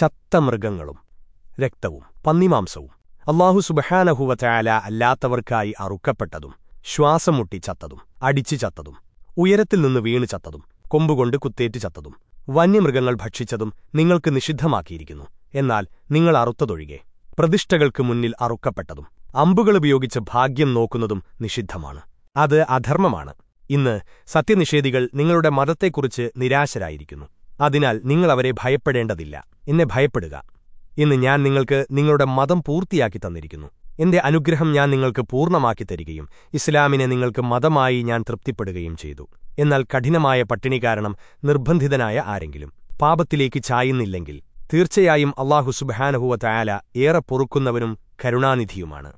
ചത്ത മൃഗങ്ങളും രക്തവും പന്നിമാംസവും അള്ളാഹു സുബഹാനഹുവറ്റായാല അല്ലാത്തവർക്കായി അറുക്കപ്പെട്ടതും ശ്വാസം മുട്ടി ചത്തതും അടിച്ചു ചത്തതും ഉയരത്തിൽ നിന്ന് വീണു ചത്തതും കൊമ്പുകൊണ്ട് കുത്തേറ്റ് ചത്തതും വന്യമൃഗങ്ങൾ ഭക്ഷിച്ചതും നിങ്ങൾക്ക് നിഷിദ്ധമാക്കിയിരിക്കുന്നു. എന്നാൽ നിങ്ങൾ അറുത്തതൊഴികെ പ്രതിഷ്ഠകൾക്ക് മുന്നിൽ അറുക്കപ്പെട്ടതും അമ്പുകളുപയോഗിച്ച് ഭാഗ്യം നോക്കുന്നതും നിഷിദ്ധമാണ്. അത് അധർമ്മമാണ്. ഇന്ന് സത്യനിഷേധികൾ നിങ്ങളുടെ മതത്തെക്കുറിച്ച് നിരാശരായിരിക്കുന്നു. അതിനാൽ നിങ്ങളവരെ ഭയപ്പെടേണ്ടതില്ല. എന്നെ ഭയപ്പെടുക. ഇന്ന് ഞാൻ നിങ്ങൾക്ക് നിങ്ങളുടെ മതം പൂർത്തിയാക്കി തന്നിരിക്കുന്നു. എന്റെ അനുഗ്രഹം ഞാൻ നിങ്ങൾക്ക് പൂർണമാക്കി തരികയും ഇസ്ലാമിനെ നിങ്ങൾക്ക് മതമായി ഞാൻ തൃപ്തിപ്പെടുകയും ചെയ്തു. എന്നാൽ കഠിനമായ പട്ടിണി കാരണം നിർബന്ധിതനായ ആരെങ്കിലും പാപത്തിലേക്ക് ചായുന്നില്ലെങ്കിൽ തീർച്ചയായും അള്ളാഹു സുബാനഹുവ തയാല ഏറെ പൊറുക്കുന്നവനും കരുണാനിധിയുമാണ്.